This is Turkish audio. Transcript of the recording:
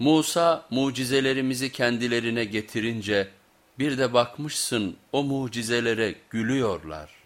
Musa mucizelerimizi kendilerine getirince bir de bakmışsın o mucizelere gülüyorlar.